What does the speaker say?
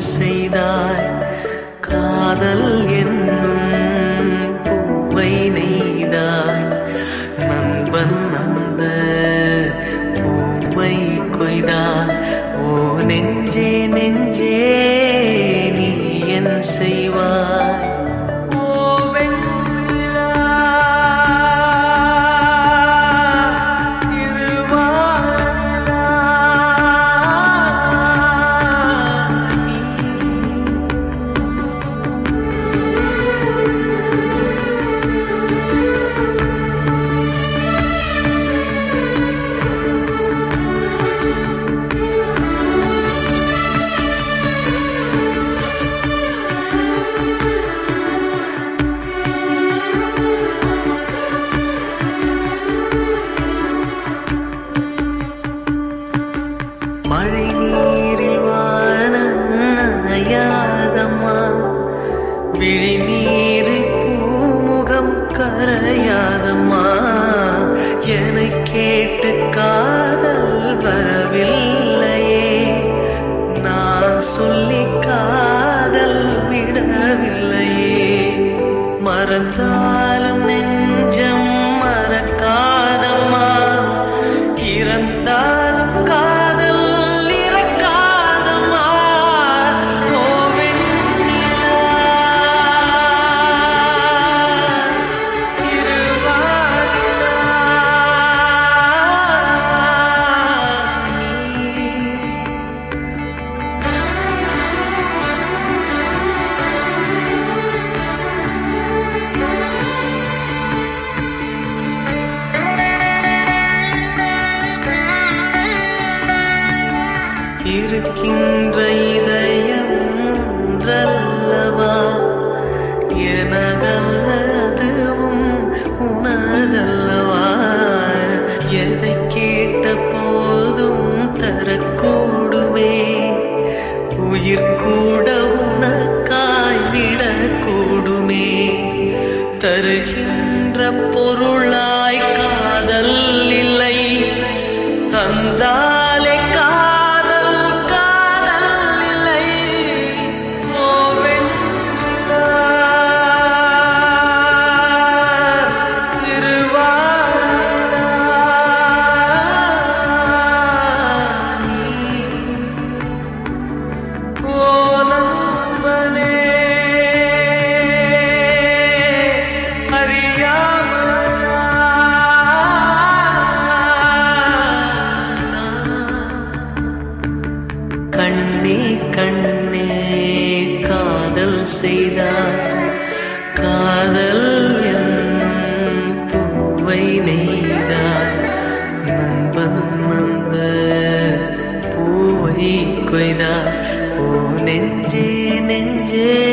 செய்தாய். காதல் என்னும் பூவை நெய்தாய். நண்பன் அந்த பூவை கொய்தான் ஓ நெஞ்சே நெஞ்சே நீ என் செய் மழை நீரில் வானம்மா விழி நீரில் பூமுகம் கரையாதம்மா. என கேட்டு காதல் வரவில்லையே. நான் சொல்லி காதல் விடவில்லையே. மறந்தாலும் நெஞ்சம் மறக்காதம்மா. இறந்தாலும் கா இருக்கின்ற இதயம் ஒன்றல்லவா எனதல்ல அதுவும் உனதல்லவா? எதை செய்தான். காதல் என்னும் பூவை நெய்தான். நண்பன் அந்த பூவை கொய்தான். ஓ நெஞ்சே நெஞ்சே.